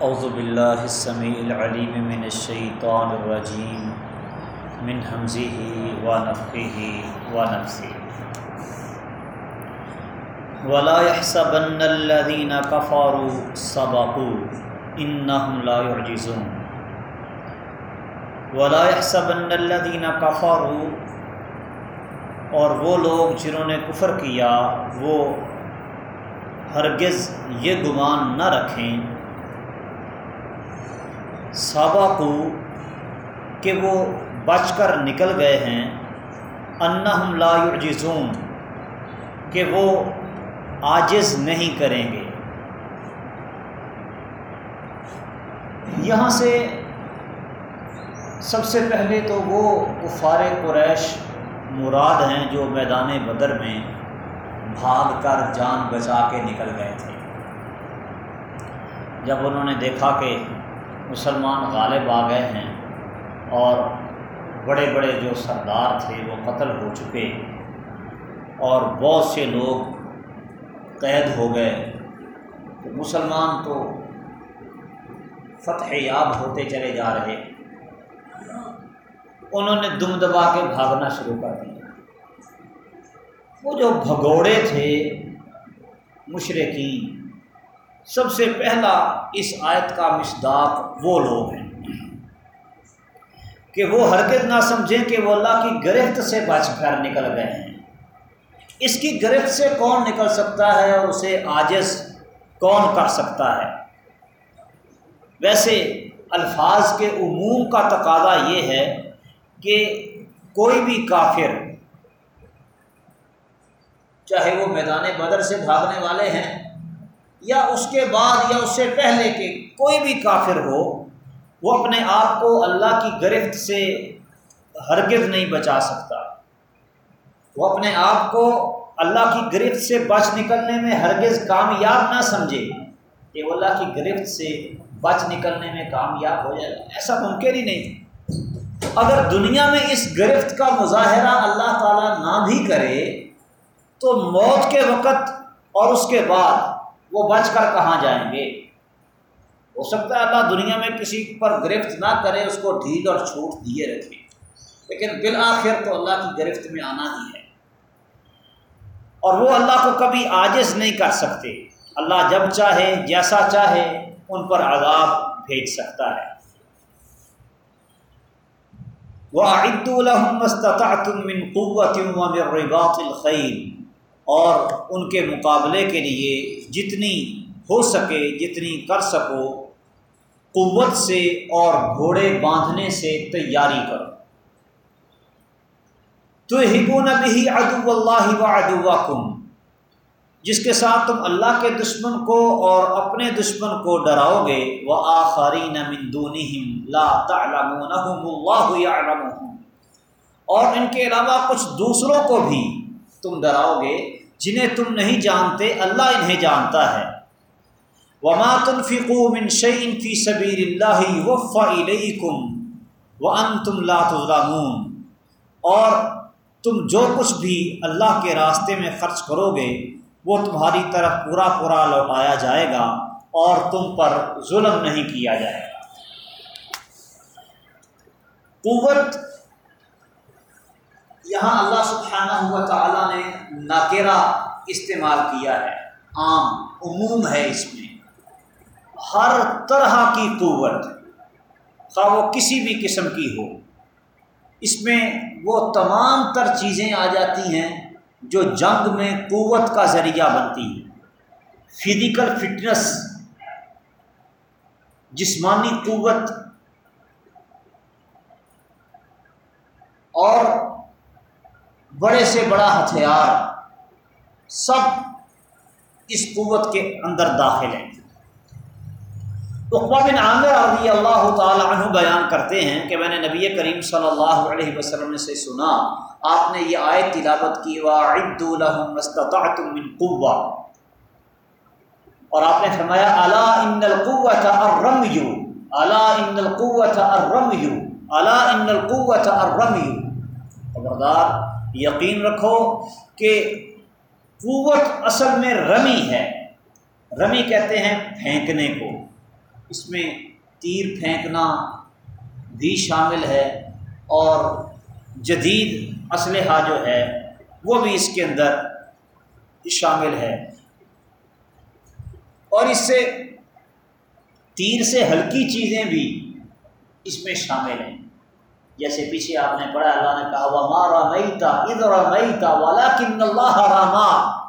اعوذ باللہ السمیع العلیم من الشیطان الرجیم من حمزه ونفخه ونفثه ولا يحسبن الذين كفروا سبقوا انهم لا يعجزون ولا يحسبن الذين كفروا اور وہ لوگ جنہوں نے کفر کیا وہ ہرگز یہ گمان نہ رکھیں صابہ کو کہ وہ بچ کر نکل گئے ہیں، انہم لا یعجزون، کہ وہ عاجز نہیں کریں گے۔ یہاں سے سب سے پہلے تو وہ کفار قریش مراد ہیں جو میدان بدر میں بھاگ کر جان بچا کے نکل گئے تھے۔ جب انہوں نے دیکھا کہ مسلمان غالب آ گئے ہیں اور بڑے بڑے جو سردار تھے وہ قتل ہو چکے اور بہت سے لوگ قید ہو گئے۔ تو مسلمان تو فتح یاب ہوتے چلے جا رہے۔ انہوں نے دم دبا کے بھاگنا شروع کر دیا۔ وہ جو بھگوڑے تھے، مشرقین سب سے پہلا اس آیت کا مشداق وہ لوگ ہیں کہ وہ حرکت نہ سمجھیں کہ وہ اللہ کی گرفت سے بچ کر نکل گئے ہیں۔ اس کی گرفت سے کون نکل سکتا ہے اور اسے آجز کون کر سکتا ہے؟ ویسے الفاظ کے عموم کا تقاضا یہ ہے کہ کوئی بھی کافر، چاہے وہ میدان بدر سے بھاگنے والے ہیں یا اس کے بعد یا اس سے پہلے کہ کوئی بھی کافر ہو، وہ اپنے آپ کو اللہ کی گرفت سے ہرگز نہیں بچا سکتا۔ وہ اپنے آپ کو اللہ کی گرفت سے بچ نکلنے میں ہرگز کامیاب نہ سمجھے کہ وہ اللہ کی گرفت سے بچ نکلنے میں کامیاب ہو جائے۔ ایسا ممکن ہی نہیں۔ اگر دنیا میں اس گرفت کا مظاہرہ اللہ تعالیٰ نہ بھی کرے، تو موت کے وقت اور اس کے بعد وہ بچ کر کہاں جائیں گے؟ ہو سکتا ہے اللہ دنیا میں کسی پر گرفت نہ کرے، اس کو ڈھیل اور چھوٹ دیے رکھے۔ لیکن بالآخر تو اللہ کی گرفت میں آنا ہی ہے۔ اور وہ اللہ کو کبھی عاجز نہیں کر سکتے۔ اللہ جب چاہے، جیسا چاہے، ان پر عذاب بھیج سکتا ہے۔ وہ عید من قوت رباط اور ان کے مقابلے کے لیے جتنی ہو سکے، جتنی کر سکو، قوت سے اور گھوڑے باندھنے سے تیاری کرو۔ تو ہبو نبی ادو اللہ و ادو کم جس کے ساتھ تم اللہ کے دشمن کو اور اپنے دشمن کو ڈراؤ گے وہ آخری لا اور ان کے علاوہ کچھ دوسروں کو بھی تم ڈراؤ گے جنہیں تم نہیں جانتے، اللہ انہیں جانتا ہے۔ وما تنفقوا من شيء في سبيل الله يوفى اليكم وانتم لا تظلمون۔ اور تم جو کچھ بھی اللہ کے راستے میں خرچ کرو گے، وہ تمہاری طرف پورا پورا لوٹایا جائے گا اور تم پر ظلم نہیں کیا جائے گا۔ قوت یہاں اللہ سبحانہ ہوا تعالیٰ نے ناکرہ استعمال کیا ہے، عام عموم ہے اس میں۔ ہر طرح کی قوت، خواہ وہ کسی بھی قسم کی ہو، اس میں وہ تمام تر چیزیں آ جاتی ہیں جو جنگ میں قوت کا ذریعہ بنتی ہیں۔ فزیکل فٹنس جسمانی قوت اور بڑے سے بڑا ہتھیار سب اس قوت کے اندر داخل ہیں۔ اقبا بن عامر رضی اللہ تعالی عنہ بیان کرتے ہیں کہ میں نے نبی کریم صلی اللہ علیہ وسلم سے سنا، آپ نے یہ آیت تلاوت کی وَعِدُّ لَهُمْ مَسْتَطَعْتُم مِّن قُوَّةٍ۔ اور آپ نے فرمایا الا ان القوة الرمي؟ الا ان القوة الرمي؟ الا ان القوة الرمي؟ خبردار یقین رکھو کہ قوت اصل میں رمی ہے۔ رمی کہتے ہیں پھینکنے کو۔ اس میں تیر پھینکنا بھی شامل ہے اور جدید اسلحہ جو ہے وہ بھی اس کے اندر شامل ہے۔ اور اس سے تیر سے ہلکی چیزیں بھی اس میں شامل ہیں۔ جیسے پیچھے آپ نے پڑھا، اللہ نے کہا وہ مارا نہیں تھا ادھر تھا والا اللہ راما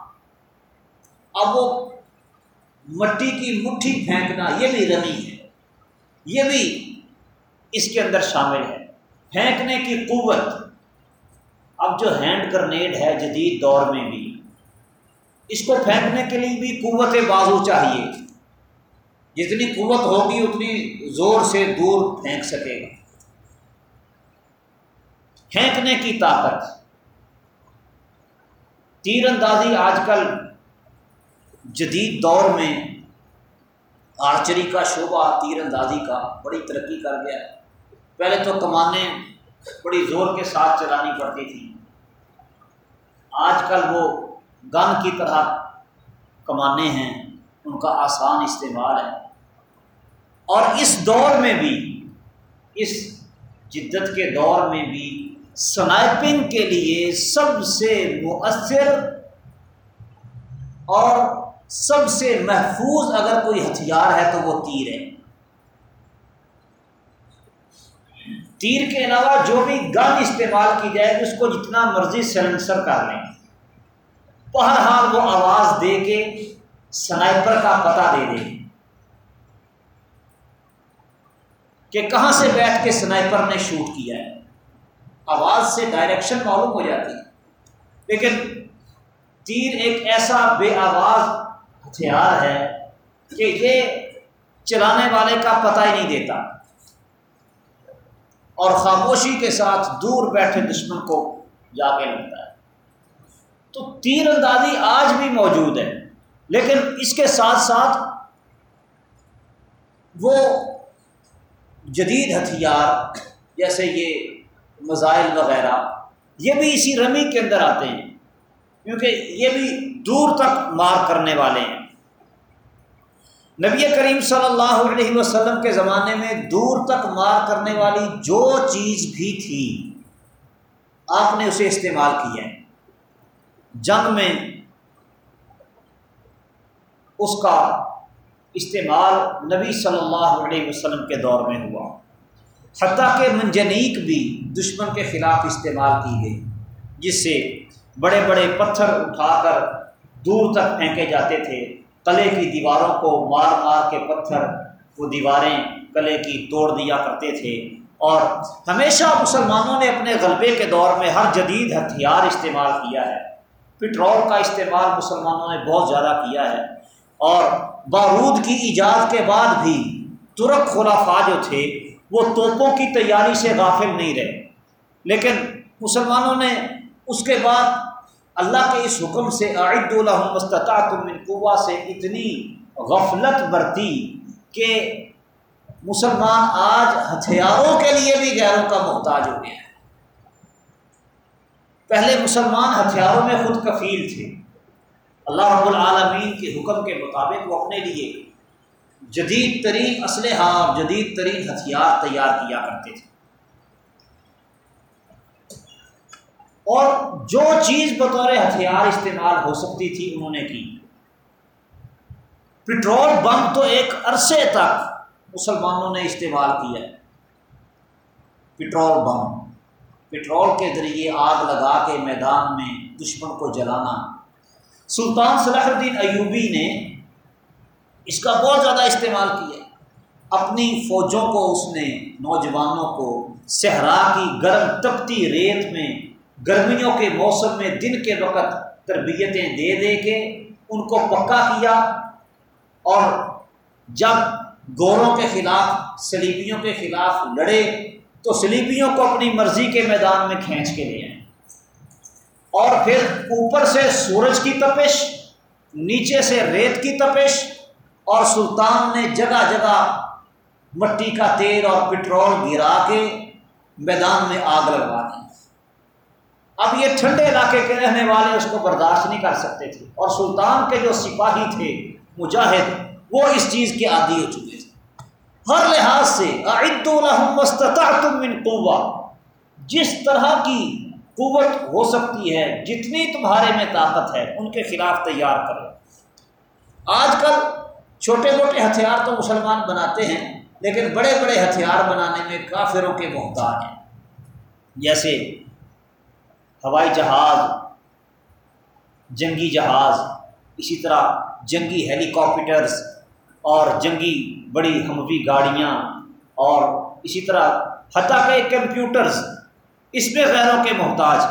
اب وہ مٹی کی مٹھی پھینکنا، یہ بھی رمی ہے۔ یہ بھی اس کے اندر شامل ہے۔ پھینکنے کی قوت۔ اب جو ہینڈ گرنیڈ ہے جدید دور میں بھی، اس کو پھینکنے کے لیے بھی قوت بازو چاہیے۔ جتنی قوت ہوگی، اتنی زور سے دور پھینک سکے گا۔ پھینکنے کی طاقت۔ تیر اندازی آج کل جدید دور میں آرچری کا شعبہ تیر اندازی کا بڑی ترقی کر گیا۔ ہے پہلے تو کمانیں بڑی زور کے ساتھ چلانی پڑتی تھیں۔ آج کل وہ گن کی طرح کمانے ہیں، ان کا آسان استعمال ہے۔ اور اس دور میں بھی، اس جدت کے دور میں بھی سنائپنگ کے لیے سب سے مؤثر اور سب سے محفوظ اگر کوئی ہتھیار ہے تو وہ تیر ہے۔ تیر کے علاوہ جو بھی گن استعمال کی جائے، اس کو جتنا مرضی سلنسر کر لیں۔ بہرحال وہ آواز دے کے سنائپر کا پتہ دے دے۔ کہ کہاں سے بیٹھ کے سنائپر نے شوٹ کیا ہے۔ آواز سے ڈائریکشن معلوم ہو جاتی ہے۔ لیکن تیر ایک ایسا بے آواز ہتھیار ہے کہ یہ چلانے والے کا پتہ ہی نہیں دیتا۔ اور خاموشی کے ساتھ دور بیٹھے دشمن کو جا کے لگتا ہے۔ تو تیر اندازی آج بھی موجود ہے لیکن اس کے ساتھ ساتھ وہ جدید ہتھیار، جیسے یہ مزائل وغیرہ، یہ بھی اسی رمی کے اندر آتے ہیں، کیونکہ یہ بھی دور تک مار کرنے والے ہیں۔ نبی کریم صلی اللہ علیہ وسلم کے زمانے میں دور تک مار کرنے والی جو چیز بھی تھی، آپ نے اسے استعمال کیا ہے۔ جنگ میں اس کا استعمال نبی صلی اللہ علیہ وسلم کے دور میں ہوا۔ حتیٰ کہ منجنیک بھی دشمن کے خلاف استعمال کی گئی، جس سے بڑے بڑے پتھر اٹھا کر دور تک پھینکے جاتے تھے۔ قلعے کی دیواروں کو مار مار کے پتھر، وہ دیواریں قلعے کی توڑ دیا کرتے تھے۔ اور ہمیشہ مسلمانوں نے اپنے غلبے کے دور میں ہر جدید ہتھیار استعمال کیا ہے۔ پٹرول کا استعمال مسلمانوں نے بہت زیادہ کیا ہے۔ اور بارود کی ایجاد کے بعد بھی ترک خلافہ جو تھے وہ توپوں کی تیاری سے غافل نہیں رہے۔ لیکن مسلمانوں نے اس کے بعد اللہ کے اس حکم سے عائد الحمد من قوا سے اتنی غفلت برتی کہ مسلمان آج ہتھیاروں کے لیے بھی غیروں کا محتاج ہو گیا ہے۔ پہلے مسلمان ہتھیاروں میں خود کفیل تھے۔ اللہ رب العالمین کے حکم کے مطابق وہ اپنے لیے جدید ترین اسلحہ اور جدید ترین ہتھیار تیار کیا کرتے تھے۔ اور جو چیز بطور ہتھیار استعمال ہو سکتی تھی انہوں نے کی۔ پٹرول بم تو ایک عرصے تک مسلمانوں نے استعمال کیا پٹرول بم۔ پٹرول کے ذریعے آگ لگا کے میدان میں دشمن کو جلانا۔ سلطان صلاح الدین ایوبی نے اس کا بہت زیادہ استعمال کیا اپنی فوجوں کو، اس نے نوجوانوں کو صحرا کی گرم تپتی ریت میں، گرمیوں کے موسم میں دن کے وقت تربیتیں دے دے کے ان کو پکا کیا۔ اور جب گوروں کے خلاف سلیبیوں کے خلاف لڑے، تو سلیبیوں کو اپنی مرضی کے میدان میں کھینچ کے لے آئے۔ اور پھر اوپر سے سورج کی تپش، نیچے سے ریت کی تپش اور سلطان نے جگہ جگہ مٹی کا تیل اور پٹرول گرا کے میدان میں آگ لگوا دی۔ اب یہ ٹھنڈے علاقے کے رہنے والے اس کو برداشت نہیں کر سکتے تھے۔ اور سلطان کے جو سپاہی تھے، مجاہد، وہ اس چیز کے عادی ہو چکے تھے۔ ہر لحاظ سے اعد الحمد من قوا جس طرح کی قوت ہو سکتی ہے، جتنی تمہارے میں طاقت ہے، ان کے خلاف تیار کرو۔ آج کل چھوٹے موٹے ہتھیار تو مسلمان بناتے ہیں، لیکن بڑے بڑے ہتھیار بنانے میں کافروں کے محتاج ہیں۔ جیسے ہوائی جہاز، جنگی جہاز، اسی طرح جنگی ہیلی کاپٹرس اور جنگی بڑی ہموی گاڑیاں اور اسی طرح حتیٰ کہ کمپیوٹرز، اس میں غیروں کے محتاج،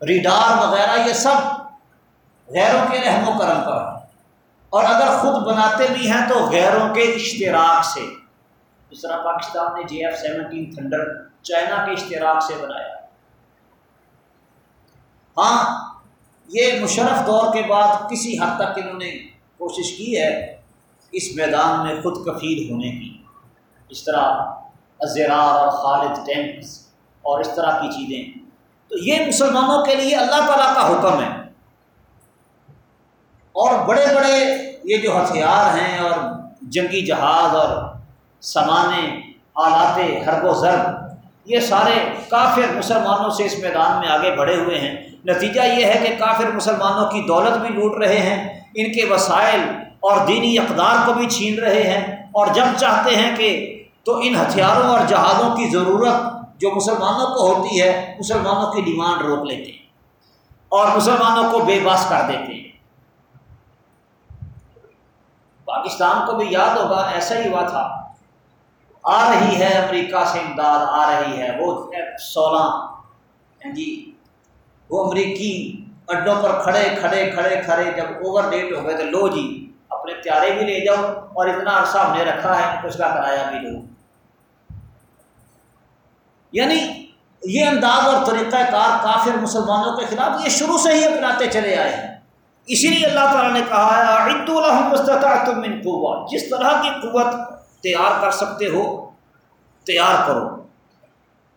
ریڈار وغیرہ، یہ سب غیروں کے رحم و کرم پر ہیں۔ اور اگر خود بناتے بھی ہیں تو غیروں کے اشتراک سے۔ اس طرح پاکستان نے J F seventeen thunder China کے اشتراک سے بنایا۔ ہاں یہ مشرف دور کے بعد کسی حد تک انہوں نے کوشش کی ہے اس میدان میں خود کفیل ہونے کی۔ اس طرح ازرار اور خالد ٹینکس اور اس طرح کی چیزیں۔ تو یہ مسلمانوں کے لیے اللہ تعالیٰ کا حکم ہے۔ اور بڑے بڑے یہ جو ہتھیار ہیں اور جنگی جہاز اور سامانے آلات حرب و ضرب، یہ سارے کافر مسلمانوں سے اس میدان میں آگے بڑھے ہوئے ہیں۔ نتیجہ یہ ہے کہ کافر مسلمانوں کی دولت بھی لوٹ رہے ہیں، ان کے وسائل اور دینی اقدار کو بھی چھین رہے ہیں۔ اور جب چاہتے ہیں کہ تو ان ہتھیاروں اور جہازوں کی ضرورت جو مسلمانوں کو ہوتی ہے، مسلمانوں کی ڈیمانڈ روک لیتے ہیں اور مسلمانوں کو بے بس کر دیتے ہیں۔ پاکستان کو بھی یاد ہوگا، ایسا ہی ہوا تھا۔ آ رہی ہے امریکہ سے امداد، آ رہی ہے۔ وہ سولہ۔ ہاں جی وہ امریکی اڈوں پر کھڑے کھڑے کھڑے کھڑے، جب اوور ڈیٹ ہو گئے تو لو جی اپنے پیارے بھی لے جاؤ اور اتنا عرصہ ہم نے رکھا ہے، اس کا کرایہ بھی لو۔ یعنی یہ انداز اور طریقہ کار کافر مسلمانوں کے خلاف یہ شروع سے ہی اپناتے چلے آئے ہیں۔ اسی لیے اللہ تعالیٰ نے کہا ہے عید الحمد قوت جس طرح کی قوت تیار کر سکتے ہو، تیار کرو۔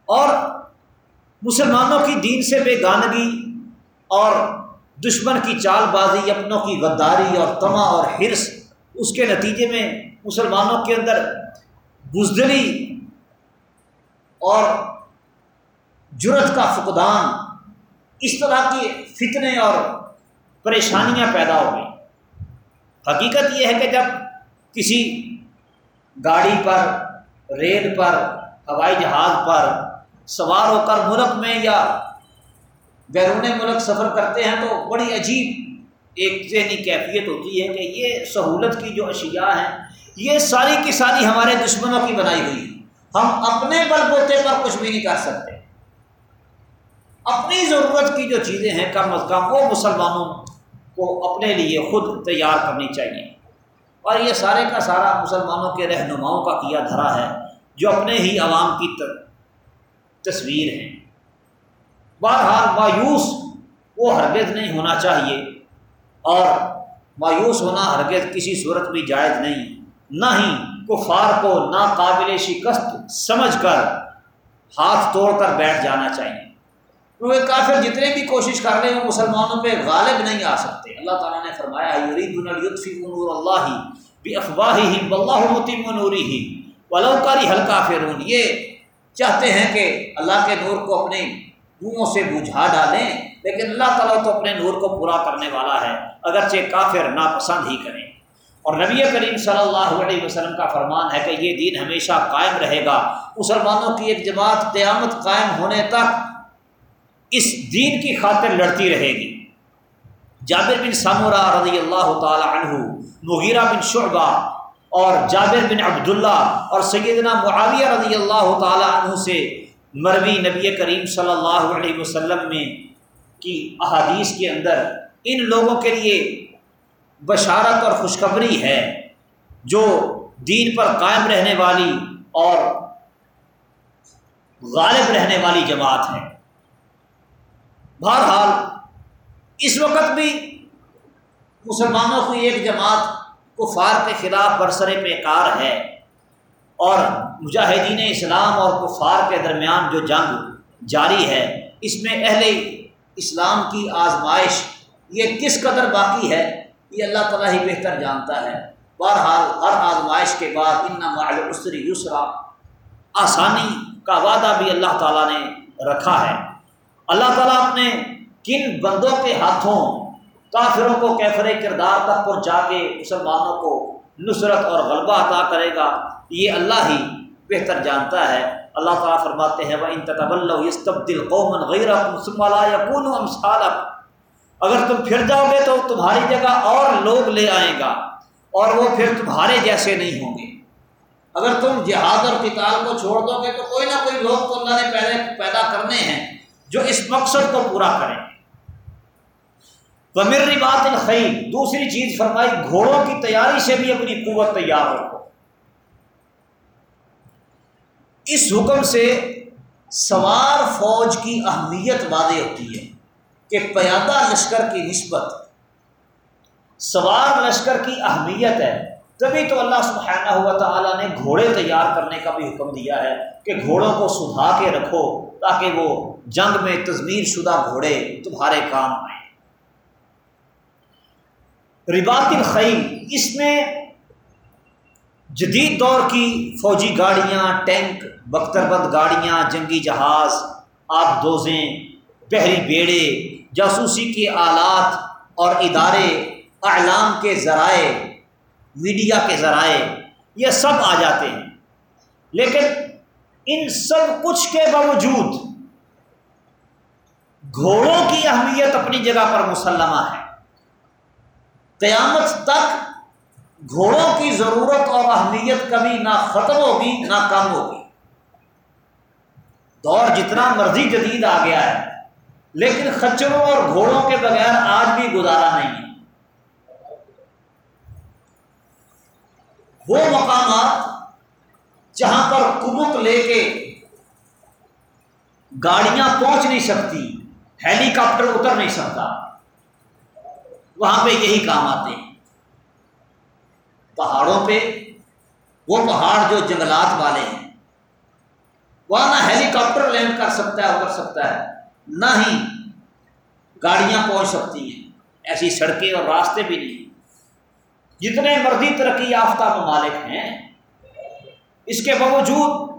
اور مسلمانوں کی دین سے بے گانگی اور دشمن کی چال بازی، اپنوں کی غداری اور تما اور حرص، اس کے نتیجے میں مسلمانوں کے اندر بزدلی اور جرت کا فقدان، اس طرح کی فتنے اور پریشانیاں پیدا ہو گئیں۔ حقیقت یہ ہے کہ جب کسی گاڑی پر، ریل پر، ہوائی جہاز پر سوار ہو کر ملک میں یا بیرون ملک سفر کرتے ہیں تو بڑی عجیب ایک ذہنی کیفیت ہوتی ہے کہ یہ سہولت کی جو اشیاء ہیں، یہ ساری کی ساری ہمارے دشمنوں کی بنائی ہوئی ہم اپنے بل بوتے پر کچھ بھی نہیں کر سکتے۔ اپنی ضرورت کی جو چیزیں ہیں، کم از کم وہ مسلمانوں کو اپنے لیے خود تیار کرنی چاہیے۔ اور یہ سارے کا سارا مسلمانوں کے رہنماؤں کا کیا دھرا ہے، جو اپنے ہی عوام کی تصویر ہیں۔ بہرحال مایوس وہ ہرگز نہیں ہونا چاہیے۔ اور مایوس ہونا ہرگز کسی صورت بھی جائز نہیں۔ نہ ہی کفار کو ناقابل شکست سمجھ کر ہاتھ توڑ کر بیٹھ جانا چاہیے۔ کیونکہ کافر جتنے بھی کوشش کر رہے ہیں وہ مسلمانوں پہ غالب نہیں آ سکتے۔ اللہ تعالیٰ نے فرمایا نور اللہ بھی افواہ ہی بلّہ متیم نوری ہی ولوکاری ہلکا فرون یہ چاہتے ہیں کہ اللہ کے نور کو اپنے منہوں سے بجھا ڈالیں، لیکن اللہ تعالیٰ تو اپنے نور کو پورا کرنے والا ہے، اگرچہ کافر ناپسند ہی کریں۔ اور نبی کریم صلی اللہ علیہ وسلم کا فرمان ہے کہ یہ دین ہمیشہ قائم رہے گا۔ مسلمانوں کی ایک جماعت قیامت قائم ہونے تک اس دین کی خاطر لڑتی رہے گی۔ جابر بن سامورہ رضی اللہ تعالی عنہ، مغیرہ بن شعبہ اور جابر بن عبداللہ اور سیدنا معاویہ رضی اللہ تعالی عنہ سے مروی نبی کریم صلی اللہ علیہ وسلم میں کی احادیث کے اندر ان لوگوں کے لیے بشارت اور خوشخبری ہے جو دین پر قائم رہنے والی اور غالب رہنے والی جماعت ہے۔ بہرحال، اس وقت بھی مسلمانوں کی ایک جماعت کفار کے خلاف برسر پیکار ہے اور مجاہدین اسلام اور کفار کے درمیان جو جنگ جاری ہے، اس میں اہل اسلام کی آزمائش یہ کس قدر باقی ہے، یہ اللہ تعالیٰ ہی بہتر جانتا ہے۔ بہرحال، ہر آزمائش کے بعد ان معلوسری یسرا آسانی کا وعدہ بھی اللہ تعالیٰ نے رکھا ہے۔ اللہ تعالیٰ اپنے کن بندوں کے ہاتھوں کافروں کو کیفر کردار تک پہنچا کے مسلمانوں کو نصرت اور غلبہ عطا کرے گا، یہ اللہ ہی بہتر جانتا ہے۔ اللہ تعالیٰ فرماتے ہیں وہ ان قومن غیر اگر تم پھر جاؤ گے تو تمہاری جگہ اور لوگ لے آئیں گا اور وہ پھر تمہارے جیسے نہیں ہوں گے۔ اگر تم جہاد اور کتاب کو چھوڑ دو گے تو کوئی نہ کوئی لوگ تو اللہ نے پہلے پیدا کرنے ہیں۔ جو اس مقصد کو پورا کریں۔ تو بات الخیل دوسری چیز فرمائی، گھوڑوں کی تیاری سے بھی اپنی قوت تیار رکھو۔ اس حکم سے سوار فوج کی اہمیت واضح ہوتی ہے کہ پیادہ لشکر کی نسبت، سوار لشکر کی اہمیت ہے۔ تبھی تو اللہ سبحانہ ہوا تعالیٰ نے گھوڑے تیار کرنے کا بھی حکم دیا ہے کہ گھوڑوں کو سدھا کے رکھو تاکہ وہ جنگ میں تزمیر شدہ گھوڑے تمہارے کام آئیں۔ ربات الخیل، اس میں جدید دور کی فوجی گاڑیاں، ٹینک بختر بند گاڑیاں، جنگی جہاز، آب دوزیں، بحری بیڑے، جاسوسی کے آلات اور ادارے، اعلام کے ذرائع میڈیا کے ذرائع، یہ سب آ جاتے ہیں۔ لیکن ان سب کچھ کے باوجود گھوڑوں کی اہمیت اپنی جگہ پر مسلمہ ہے۔ قیامت تک گھوڑوں کی ضرورت اور اہمیت کبھی نہ ختم ہوگی، نہ کم ہوگی۔ دور جتنا مرضی جدید آ گیا ہے، لیکن خچروں اور گھوڑوں کے بغیر آج بھی گزارا نہیں ہے۔ وہ مقامات جہاں پر کمک لے کے گاڑیاں پہنچ نہیں سکتی ہیلی کاپٹر اتر نہیں سکتا۔ وہاں پہ یہی کام آتے ہیں۔ پہاڑوں پہ، وہ پہاڑ جو جنگلات والے ہیں، وہاں نہ ہیلی کاپٹر لینڈ کر سکتا ہے، اتر سکتا ہے، نہ ہی گاڑیاں پہنچ سکتی ہیں۔ ایسی سڑکیں اور راستے بھی نہیں۔ جتنے مرضی ترقی یافتہ ممالک ہیں، اس کے باوجود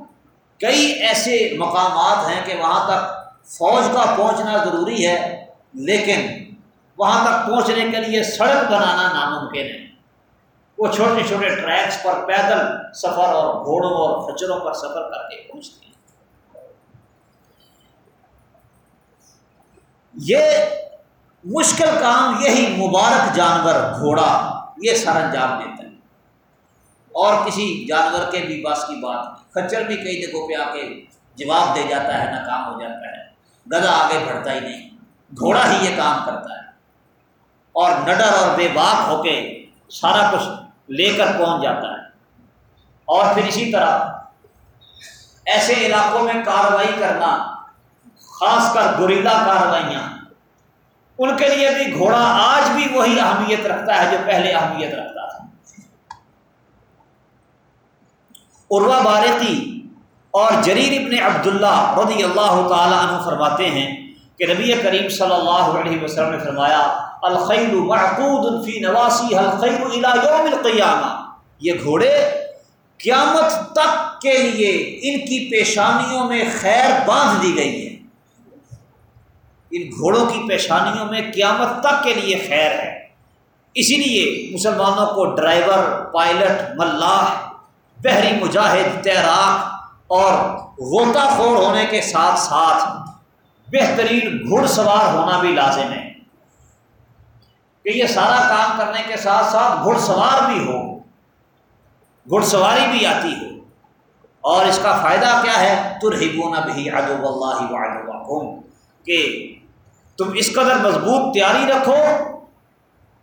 کئی ایسے مقامات ہیں کہ وہاں تک فوج کا پہنچنا ضروری ہے، لیکن وہاں تک پہنچنے کے لیے سڑک بنانا ناممکن ہے۔ وہ چھوٹے چھوٹے ٹریکس پر پیدل سفر اور گھوڑوں اور کچروں پر سفر کر کے پہنچتے ہیں۔ یہ مشکل کام، یہی مبارک جانور گھوڑا یہ سر انجام دیتا ہے۔ اور کسی جانور کے بھی پاس کی بات نہیں۔ کچر بھی کئی جگہوں پہ آ کے جواب دے جاتا ہے، ناکام ہو جاتا ہے۔ گدا آگے بڑھتا ہی نہیں۔ گھوڑا ہی یہ کام کرتا ہے۔ اور نڈر اور بے باک ہو کے سارا کچھ لے کر پہنچ جاتا ہے۔ اور پھر اسی طرح ایسے علاقوں میں کارروائی کرنا، خاص کر گریلا کارروائیاں ان کے لیے بھی گھوڑا آج بھی وہی اہمیت رکھتا ہے جو پہلے اہمیت رکھتا تھا۔ عروا بارقی اور جریر ابن عبداللہ رضی اللہ تعالی عنہ فرماتے ہیں کہ نبی کریم صلی اللہ علیہ وسلم نے فرمایا، الخیل معقود فی نواسی الخیل الى یوم القیامہ۔ یہ گھوڑے قیامت تک کے لیے ان کی پیشانیوں میں خیر باندھ دی گئی ہے۔ ان گھوڑوں کی پیشانیوں میں قیامت تک کے لیے خیر ہے۔ اسی لیے مسلمانوں کو ڈرائیور، پائلٹ، ملاح، بحری مجاہد، تیراک اور غوطہ خور ہونے کے ساتھ ساتھ بہترین گھڑ سوار ہونا بھی لازم ہے۔ کہ یہ سارا کام کرنے کے ساتھ ساتھ گھڑ سوار بھی ہو گھڑ سواری بھی آتی ہو۔ اور اس کا فائدہ کیا ہے؟ ترہبون بھی ادب اللہ کہ تم اس قدر مضبوط تیاری رکھو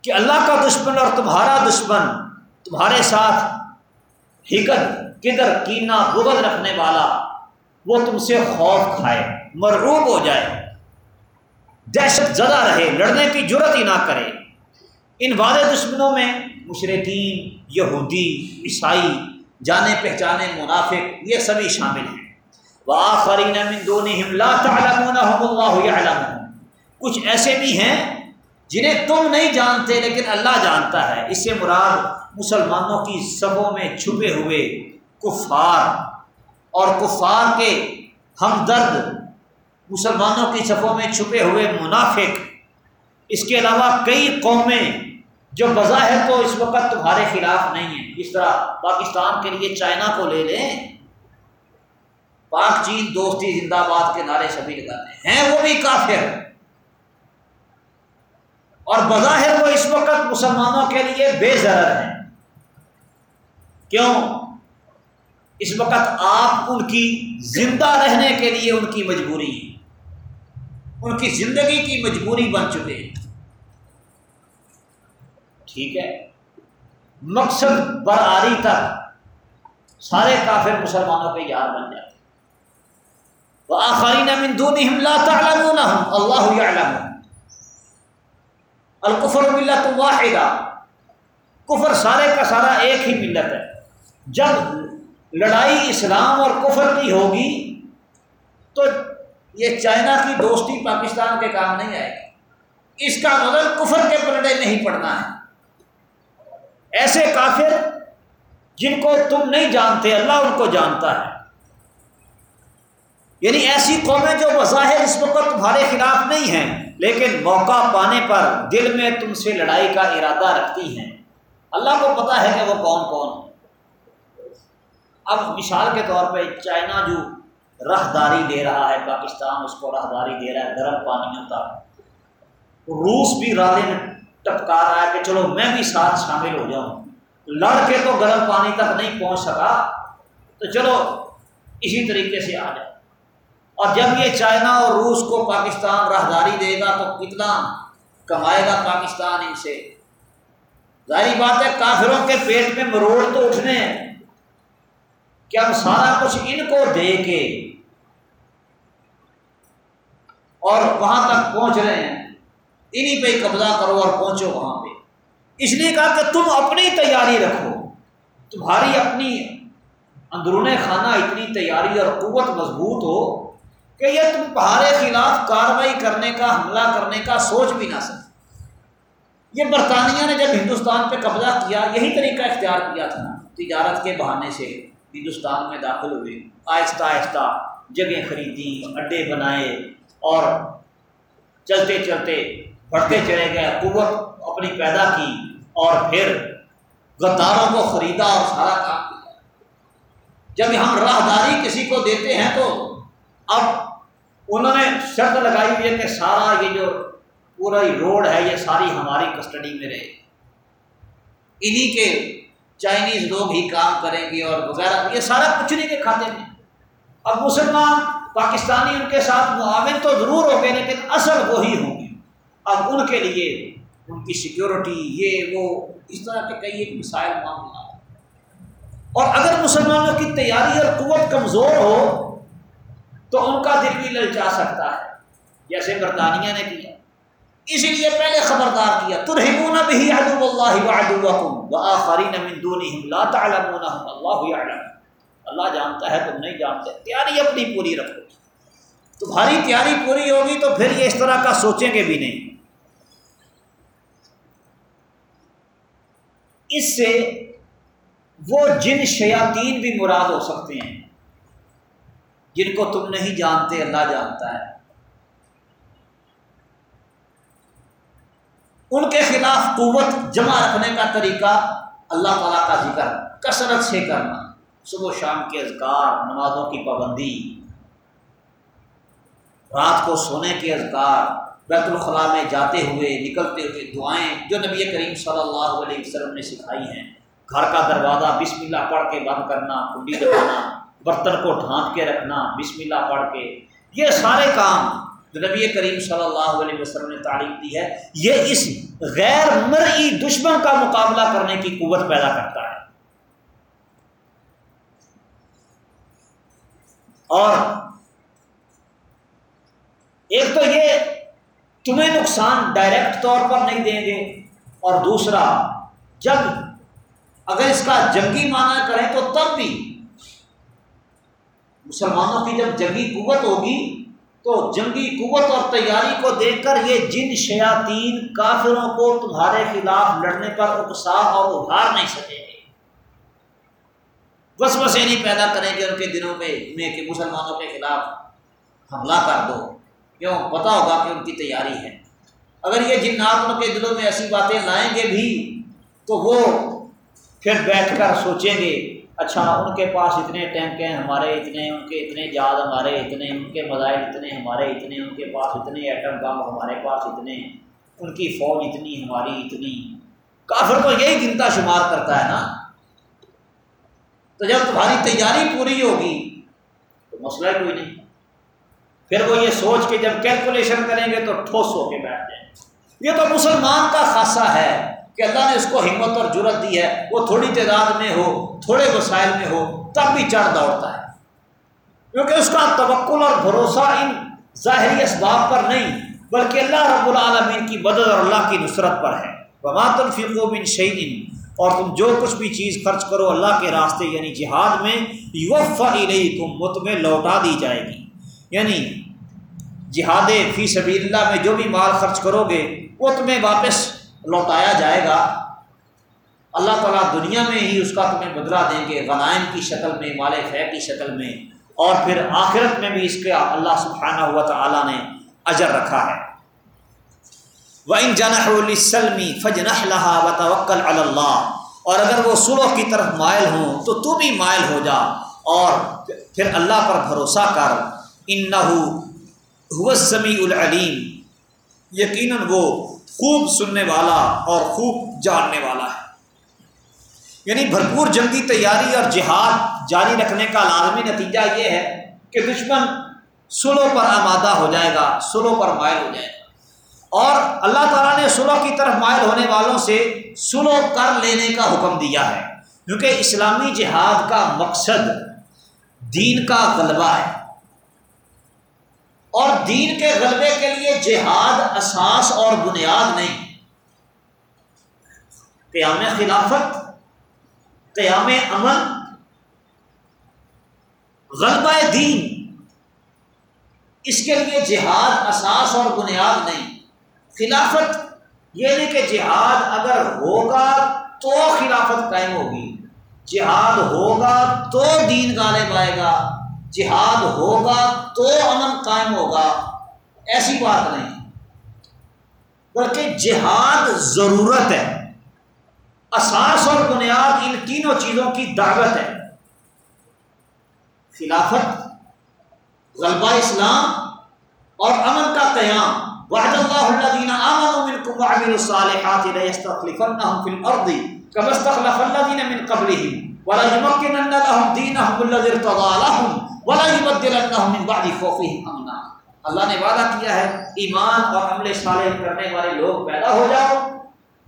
کہ اللہ کا دشمن اور تمہارا دشمن تمہارے ساتھ حکت کدھر کینا بغد رکھنے والا وہ تم سے خوف کھائے، مرعوب ہو جائے۔ دہشت زدہ رہے، لڑنے کی جرت ہی نہ کرے۔ ان وعدے دشمنوں میں مشرقین یہودی، عیسائی، جانے پہچانے منافق، یہ سبھی شامل ہیں۔ وہ آخری کچھ ایسے بھی ہیں جنہیں تم نہیں جانتے لیکن اللہ جانتا ہے۔ اس سے مراد مسلمانوں کی سبوں میں چھپے ہوئے کفار۔ اور کفار کے ہمدرد مسلمانوں کی صفوں میں چھپے ہوئے منافق۔ اس کے علاوہ کئی قومیں جو بظاہر تو اس وقت تمہارے خلاف نہیں ہیں۔ جس طرح پاکستان کے لیے چائنا کو لے لیں۔ پاک چین دوستی زندہ باد کے نعرے سبھی لگاتے ہیں وہ بھی کافر۔ اور بظاہر وہ اس وقت مسلمانوں کے لیے بے زر ہیں۔ کیوں؟ اس وقت آپ ان کی زندہ رہنے کے لیے ان کی مجبوری ہے ان کی زندگی کی مجبوری بن چکے ہیں۔ ٹھیک ہے؟ مقصد برآری تک سارے کافر مسلمانوں کے یار بن جاتے وہ آخری نمن دونوں اللہ القفر ملت واحدہ۔ کفر سارے کا سارا ایک ہی ملت ہے۔ جب لڑائی اسلام اور کفر کی ہوگی، تو یہ چائنا کی دوستی پاکستان کے کام نہیں آئے گی۔ اس کا مطلب کفر کے پلڑے نہیں پڑنا ہے۔ ایسے کافر جن کو تم نہیں جانتے، اللہ ان کو جانتا ہے۔ یعنی ایسی قومیں جو بظاہر اس وقت تمہارے خلاف نہیں ہیں، لیکن موقع پانے پر دل میں تم سے لڑائی کا ارادہ رکھتی ہیں۔ اللہ کو پتا ہے کہ وہ کون کون۔ اب مثال کے طور پہ چائنا جو راہداری دے رہا ہے، پاکستان اس کو راہداری دے رہا ہے گرم پانیوں تک۔ روس بھی رالے ٹپکا رہا ہے کہ چلو میں بھی ساتھ شامل ہو جاؤں۔ لڑ کے تو گرم پانی تک نہیں پہنچ سکا۔ تو چلو اسی طریقے سے آ جاؤ اور جب یہ چائنا اور روس کو پاکستان راہداری دے گا تو کتنا کمائے گا پاکستان ان سے؟ ظاہری بات ہے، کافروں کے پیٹ میں مروڑ تو اٹھنے ہیں۔ کہ ہم سارا کچھ ان کو دے کے اور وہاں تک پہنچ رہے ہیں؟ انہیں پہ قبضہ کرو اور پہنچو وہاں پہ۔ اس لیے کہا کہ تم اپنی تیاری رکھو۔ تمہاری اپنی اندرون خانہ اتنی تیاری اور قوت مضبوط ہو کہ یہ تم تمہارے خلاف کاروائی کرنے کا، حملہ کرنے کا سوچ بھی نہ سکتے۔ یہ برطانیہ نے جب ہندوستان پہ قبضہ کیا، یہی طریقہ اختیار کیا تھا۔ تجارت کے بہانے سے ہندوستان میں داخل ہوئے۔ آہستہ آہستہ جگہیں خریدی اڈے بنائے اور چلتے چلتے بڑھتے چلے گئے۔ قوت اپنی پیدا کی اور پھر غداروں کو خریدا اور سارا کام کیا۔ جب ہم راہداری کسی کو دیتے ہیں تو اب انہوں نے شرط لگائی ہوئی ہے کہ سارا یہ جو پورا روڈ ہے، یہ ساری ہماری کسٹڈی میں رہے۔ انہی کے چائنیز لوگ ہی کام کریں گے اور وغیرہ۔ یہ سارا کچھ نہیں کے کھاتے میں۔ اب مسلمان پاکستانی ان کے ساتھ معاون تو ضرور ہو گئے لیکن اصل وہی ہوں گے۔ اب ان کے لیے ان کی سیکورٹی یہ، وہ، اس طرح کے کئی ایک مسائل معاملہ اور اگر مسلمانوں کی تیاری اور قوت کمزور ہو تو ان کا دل بھی للچا سکتا ہے۔ جیسے برطانیہ نے کیا۔ اسی لیے پہلے خبردار کیا، ترہمون بھی عدو اللہ وعدوکم وآخرین من دونہم لا تعلمونہم، اللہ یعلم۔ اللہ جانتا ہے، تم نہیں جانتے۔ تیاری اپنی پوری رکھو۔ تمہاری تیاری پوری ہوگی تو پھر یہ اس طرح کا سوچیں گے بھی نہیں۔ اس سے وہ جن شیاطین بھی مراد ہو سکتے ہیں۔ جن کو تم نہیں جانتے، اللہ جانتا ہے۔ ان کے خلاف قوت جمع رکھنے کا طریقہ اللہ تعالیٰ کا ذکر، کثرت سے کرنا۔ صبح و شام کے اذکار، نمازوں کی پابندی۔ رات کو سونے کے اذکار، بیت الخلاء میں جاتے ہوئے نکلتے ہوئے دعائیں جو نبی کریم صلی اللہ علیہ وسلم نے سکھائی ہیں۔ گھر کا دروازہ بسم اللہ پڑھ کے بند کرنا، کنڈی لگانا برتن کو ڈھانپ کے رکھنا، بسم اللہ پڑھ کے، یہ سارے کام جو نبی کریم صلی اللہ علیہ وسلم نے تعلیم دی ہے، یہ اس غیر مرئی دشمن کا مقابلہ کرنے کی قوت پیدا کرتا ہے۔ اور ایک تو یہ تمہیں نقصان ڈائریکٹ طور پر نہیں دیں گے، اور دوسرا، جب اگر اس کا جنگی معنی کریں تو تب بھی مسلمانوں کی جب جنگی قوت ہوگی تو جنگی قوت اور تیاری کو دیکھ کر یہ جن شیاطین کافروں کو تمہارے خلاف لڑنے پر اکسا اور ابھار نہیں سکیں گے۔ بس بس یہ نہیں پیدا کریں گے ان کے دنوں میں میں کہ مسلمانوں کے خلاف حملہ کر دو۔ کیوں؟ پتا ہوگا کہ ان کی تیاری ہے۔ اگر یہ جنات ان کے دلوں میں ایسی باتیں لائیں گے بھی تو وہ پھر بیٹھ کر سوچیں گے اچھا ان کے پاس اتنے ٹینک ہیں ہمارے اتنے، ان کے اتنے جہاز ہمارے اتنے، ان کے مزائل اتنے، ہمارے اتنے، ان کے پاس اتنے ایٹم بم ہمارے پاس اتنے، ان کی فوج اتنی، ہماری اتنی۔ کافر تو یہی گنتا شمار کرتا ہے نا۔ تو جب تمہاری تیاری پوری ہوگی، تو مسئلہ کوئی نہیں۔ پھر وہ یہ سوچ کے جب کیلکولیشن کریں گے تو ٹھوس ہو کے بیٹھ جائیں۔ گے یہ تو مسلمان کا خاصہ ہے۔ کہ اللہ نے اس کو ہمت اور جرت دی ہے، وہ تھوڑی تعداد میں ہو، تھوڑے وسائل میں ہو، تب بھی چڑھ دوڑتا ہے۔ کیونکہ اس کا توقل اور بھروسہ ان ظاہری اسباب پر نہیں، بلکہ اللہ رب العالمین کی مدد اور اللہ کی نصرت پر ہے۔ بات الفقو بن شعین اور تم جو کچھ بھی چیز خرچ کرو اللہ کے راستے یعنی جہاد میں یوفا تم مت میں لوٹا دی جائے گی۔ یعنی جہاد فی سبی اللہ میں جو بھی مال خرچ کرو گے، وہ تمہیں واپس لوٹایا جائے گا۔ اللہ تعالیٰ دنیا میں ہی اس کا تمہیں بدلا دیں گے، غنائم کی شکل میں، مال فہ کی شکل میں، اور پھر آخرت میں بھی اس کے اللہ سبحانہ ہوا تعالیٰ نے اجر رکھا ہے۔ وہ ان جنحلمی فجن و توکل اللہ اور اگر وہ سلو کی طرف مائل ہوں تو تو بھی مائل ہو جا۔ اور پھر اللہ پر بھروسہ کر۔ ان نہ سمیع العلیم یقیناً وہ خوب سننے والا اور خوب جاننے والا ہے۔ یعنی بھرپور جنگی تیاری اور جہاد جاری رکھنے کا لازمی نتیجہ یہ ہے کہ دشمن سلو پر آمادہ ہو جائے گا سلو پر مائل ہو جائے گا۔ اور اللہ تعالیٰ نے سلو کی طرف مائل ہونے والوں سے سلو کر لینے کا حکم دیا ہے۔ کیونکہ اسلامی جہاد کا مقصد دین کا غلبہ ہے۔ اور دین کے غلبے کے لیے جہاد اساس اور بنیاد نہیں۔ قیام خلافت، قیام امن غلبہ دین، اس کے لیے جہاد اساس اور بنیاد نہیں۔ خلافت یہ نہیں کہ جہاد اگر ہوگا تو خلافت قائم ہوگی۔ جہاد ہوگا تو دین غالب آئے گا۔ جہاد ہوگا تو امن قائم ہوگا۔ ایسی بات نہیں۔ بلکہ جہاد ضرورت ہے۔ اساس اور بنیاد ان تینوں چیزوں کی دعوت ہے۔ خلافت، غلبہ اسلام اور امن کا قیام۔ وعد اللہ الذين آمنوا منكم وعملوا الصالحات لا يستخلفنهم في الارض كما استخلف الذين من قبلهم۔ ولا يمكنن لهم دينهم الذي ارتضى لهم اللہ نے وعدہ کیا ہے، ایمان اور عمل صالح کرنے والے لوگ پیدا ہو جاؤ۔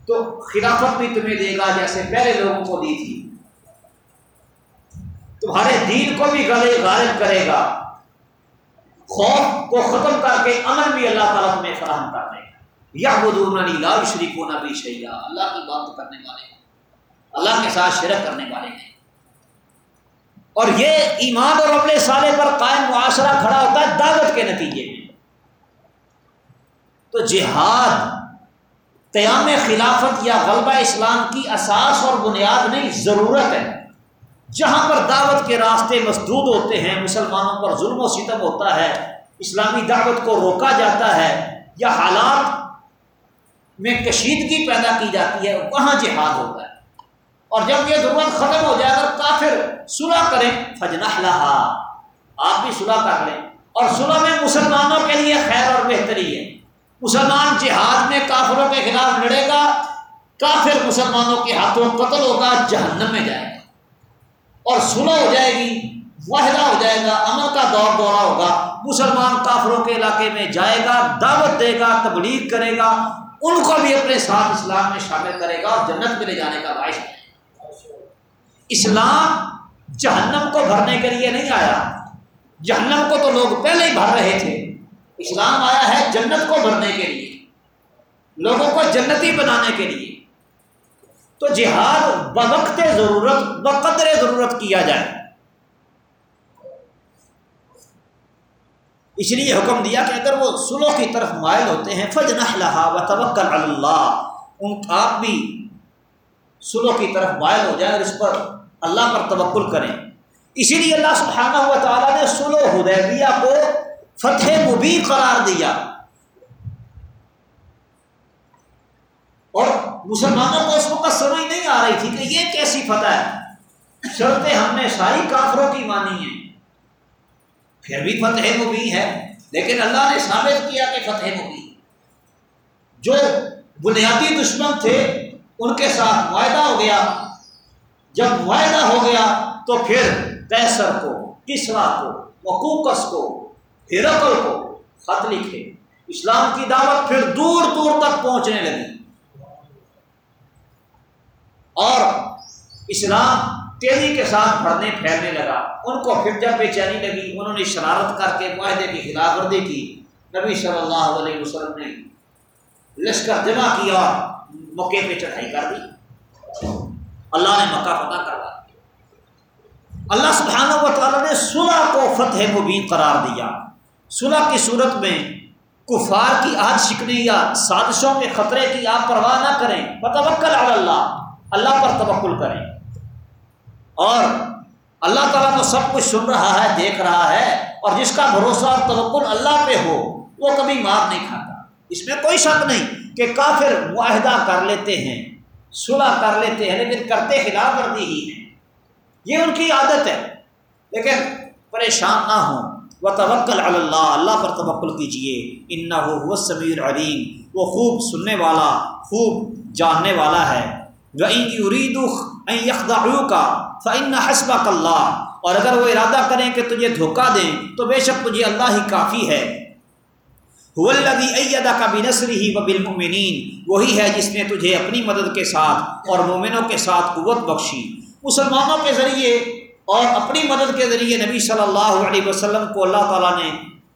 تو خلافت بھی تمہیں دے گا جیسے پہلے لوگوں کو دی تھی۔ تمہارے دین کو بھی گلے غالب کرے گا۔ خوف کو ختم کر کے امن بھی اللہ تعالیٰ تمہیں فراہم کر دے گا یا بدور لا شریک ہونا بھی شہیا اللہ کی بات کرنے والے ہیں۔ اللہ کے ساتھ شرک کرنے والے ہیں۔ اور یہ ایمان اور اپنے سالے پر قائم معاشرہ کھڑا ہوتا ہے دعوت کے نتیجے میں۔ تو جہاد، قیام خلافت یا غلبہ اسلام کی اساس اور بنیاد نہیں، ضرورت ہے۔ جہاں پر دعوت کے راستے مسدود ہوتے ہیں، مسلمانوں پر ظلم و ستم ہوتا ہے، اسلامی دعوت کو روکا جاتا ہے یا حالات میں کشیدگی پیدا کی جاتی ہے، وہاں جہاد ہوتا ہے۔ اور جب یہ ضرورت ختم ہو جائے اگر کافر صلح کریں فجنہ آپ بھی صلح کر لیں۔ اور صلح میں مسلمانوں کے لیے خیر اور بہتری ہے۔ مسلمان جہاد میں کافروں کے خلاف لڑے گا، کافر مسلمانوں کے ہاتھوں قتل ہوگا، جہنم میں جائے گا۔ اور صلح ہو جائے گی واحدہ ہو جائے گا امن کا دور دورہ ہوگا۔ مسلمان کافروں کے علاقے میں جائے گا، دعوت دے گا، تبلیغ کرے گا۔ ان کو بھی اپنے ساتھ اسلام میں شامل کرے گا اور جنت میں لے جانے کا باعث ہے اسلام جہنم کو بھرنے کے لیے نہیں آیا۔ جہنم کو تو لوگ پہلے ہی بھر رہے تھے۔ اسلام آیا ہے جنت کو بھرنے کے لیے، لوگوں کو جنتی بنانے کے لیے۔ تو جہاد بوقت ضرورت، بقدر ضرورت کیا جائے۔ اس لیے حکم دیا کہ اگر وہ سلو کی طرف مائل ہوتے ہیں فج نہ و توکل اللہ ان آپ بھی سلو کی طرف مائل ہو جائیں اور اس پر اللہ پر توکل کریں۔ اسی لیے اللہ سبحانہ ہوا تعالیٰ نے سلو حدیبیہ کو فتح مبین قرار دیا۔ اور مسلمانوں کو اس وقت سمجھ نہیں آ رہی تھی کہ یہ کیسی فتح ہے۔ شرطیں ہم نے ساری کافروں کی مانی ہیں۔ پھر بھی فتح مبین ہے، لیکن اللہ نے ثابت کیا کہ فتح مبین۔ جو بنیادی دشمن تھے ان کے ساتھ معاہدہ ہو گیا۔ جب معاہدہ ہو گیا تو پھر کیسر کو کسرا کو، وقوقس کو، ہرقل کو خط لکھے۔ اسلام کی دعوت پھر دور دور تک پہنچنے لگی۔ اور اسلام تیزی کے ساتھ بڑھنے، پھیلنے لگا۔ ان کو پھر جب بے چینی لگی۔ انہوں نے شرارت کر کے معاہدے کی خلاف ورزی کی۔ نبی صلی اللہ علیہ وسلم نے لشکر جمع کیا اور موقع پہ چڑھائی کر دی۔ اللہ نے مکہ فتح کروا اللہ سبحانہ و تعالیٰ نے صلح کو فتح مبین قرار دیا۔ صلح کی صورت میں کفار کی آج شکنی یا سازشوں کے خطرے کی آپ پرواہ نہ کریں۔ بتوکل اللہ۔ اللہ پر توکل کریں۔ اور اللہ تعالیٰ تو سب کچھ سن رہا ہے، دیکھ رہا ہے۔ اور جس کا بھروسہ اور توکل اللہ پہ ہو، وہ کبھی مار نہیں کھاتا۔ اس میں کوئی شک نہیں۔ کہ کافر معاہدہ کر لیتے ہیں، صلح کر لیتے ہیں، لیکن کرتے خلاف ورزی ہی ہیں۔ یہ ان کی عادت ہے۔ لیکن پریشان نہ ہوں۔ وہ توکل اللہ اللہ پر توکل کیجیے ان نہ ہو سمیر علیم وہ خوب سننے والا، خوب جاننے والا ہے۔ جو کا فعن حسبہ اللہ۔ اور اگر وہ ارادہ کریں کہ تجھے دھوکہ دیں، تو بے شک تجھے اللہ ہی کافی ہے۔ کا بنسری ہی و بالمؤمنین وہی ہے جس نے تجھے اپنی مدد کے ساتھ اور مومنوں کے ساتھ قوت بخشی۔ مسلمانوں کے ذریعے اور اپنی مدد کے ذریعے نبی صلی اللہ علیہ وسلم کو اللہ تعالیٰ نے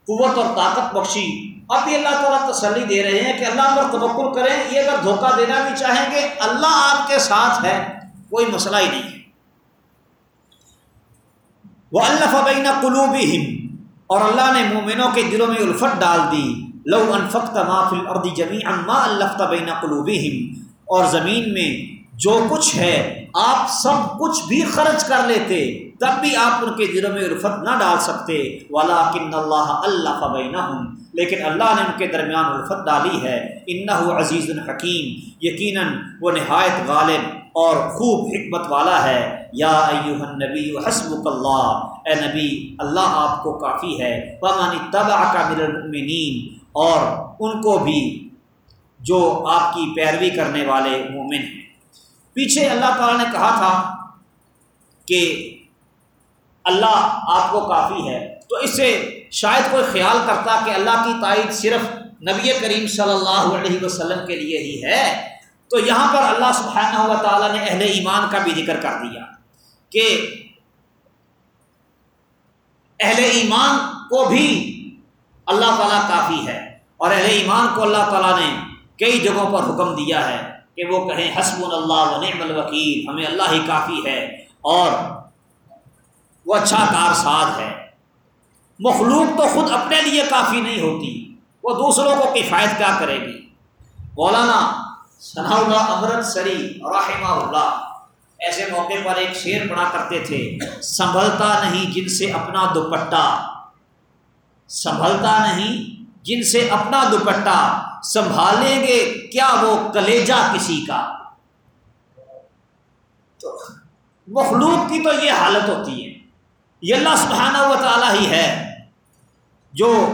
قوت اور طاقت بخشی۔ اب بھی اللہ تعالیٰ تسلی دے رہے ہیں کہ اللہ پر تبکر کریں۔ یہ اگر دھوکہ دینا بھی چاہیں گے، اللہ آپ کے ساتھ ہے، کوئی مسئلہ ہی نہیں ہے۔ وہ اللہ فبینہ قلوبی اور اللہ نے مومنوں کے دلوں میں الفت ڈال دی۔ لو انفقت ما فی الارض جميعا ما الفت بین قلوبهم اور زمین میں جو کچھ ہے، آپ سب کچھ بھی خرچ کر لیتے، تب بھی آپ ان کے دلوں میں الفت نہ ڈال سکتے۔ والا کن اللہ اللہ فبینہ لیکن اللہ نے ان کے درمیان الفت ڈالی ہے۔ انہ اور ان کو بھی جو آپ کی پیروی کرنے والے مومن ہیں۔ پیچھے اللہ تعالیٰ نے کہا تھا کہ اللہ آپ کو کافی ہے۔ تو اس سے شاید کوئی خیال کرتا کہ اللہ کی تائید صرف نبی کریم صلی اللہ علیہ وسلم کے لیے ہی ہے۔ تو یہاں پر اللہ سبحانہ ہوا تعالیٰ نے اہل ایمان کا بھی ذکر کر دیا کہ اہل ایمان کو بھی اللہ تعالیٰ کافی ہے۔ اور اہل ایمان کو اللہ تعالیٰ نے کئی جگہوں پر حکم دیا ہے کہ وہ کہیں حسب اللہ و نعم الوکیل، ہمیں اللہ ہی کافی ہے اور وہ اچھا کار ساز ہے۔ مخلوق تو خود اپنے لیے کافی نہیں ہوتی، وہ دوسروں کو کفایت کیا کرے گی؟ مولانا ثناء اللہ امرت سری رحمہ اللہ ایسے موقع پر ایک شعر پڑھا کرتے تھے، سنبھلتا نہیں جن سے اپنا دوپٹہ۔ سنبھلتا نہیں، جن سے اپنا دوپٹہ سنبھالیں گے، کیا وہ کلیجا کسی کا؟ تو مخلوق کی تو یہ حالت ہوتی ہے۔ یہ اللہ سبحانہ و تعالیٰ ہی ہے، جو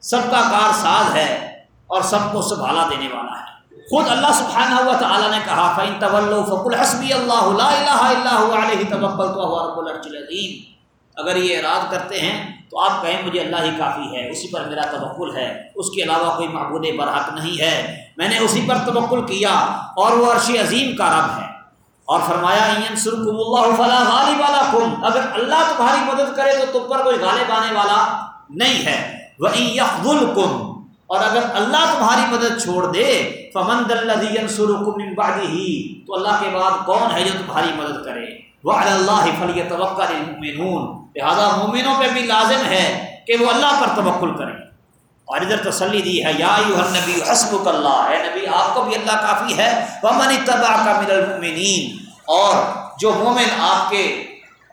سب کا کار ساز ہے اور سب کو سنبھالا دینے والا ہے۔ خود اللہ سبحانہ ہوا تعالیٰ نے کہا فین طول فکل حسبی اللہ اللہ علیہ تبکل تو رب الرچ العظیم اگر یہ اراد کرتے ہیں تو آپ کہیں مجھے اللہ ہی کافی ہے، اسی پر میرا توقل ہے۔ اس کے علاوہ کوئی معبود برحق نہیں ہے۔ میں نے اسی پر توقل کیا اور وہ عرش عظیم کا رب ہے۔ اور فرمایا اللہ فلاں غالب والا کم اگر اللہ تمہاری مدد کرے تو تم پر کوئی غالب آنے والا نہیں ہے۔ وہ کم اور اگر اللہ تمہاری مدد چھوڑ دے، فمن دلکم ہی تو اللہ کے بعد کون ہے جو تمہاری مدد کرے؟ وہ اللہ فلی توقع لہٰذا مومنوں پہ بھی لازم ہے کہ وہ اللہ پر توکل کریں۔ اور ادھر تسلی دی ہے، یا نبی حسب اللہ۔ ہے نبی، آپ کو بھی اللہ کافی ہے۔ ومن اتبع کا من المؤمنین۔ اور جو مومن آپ کے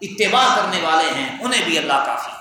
اتباع کرنے والے ہیں، انہیں بھی اللہ کافی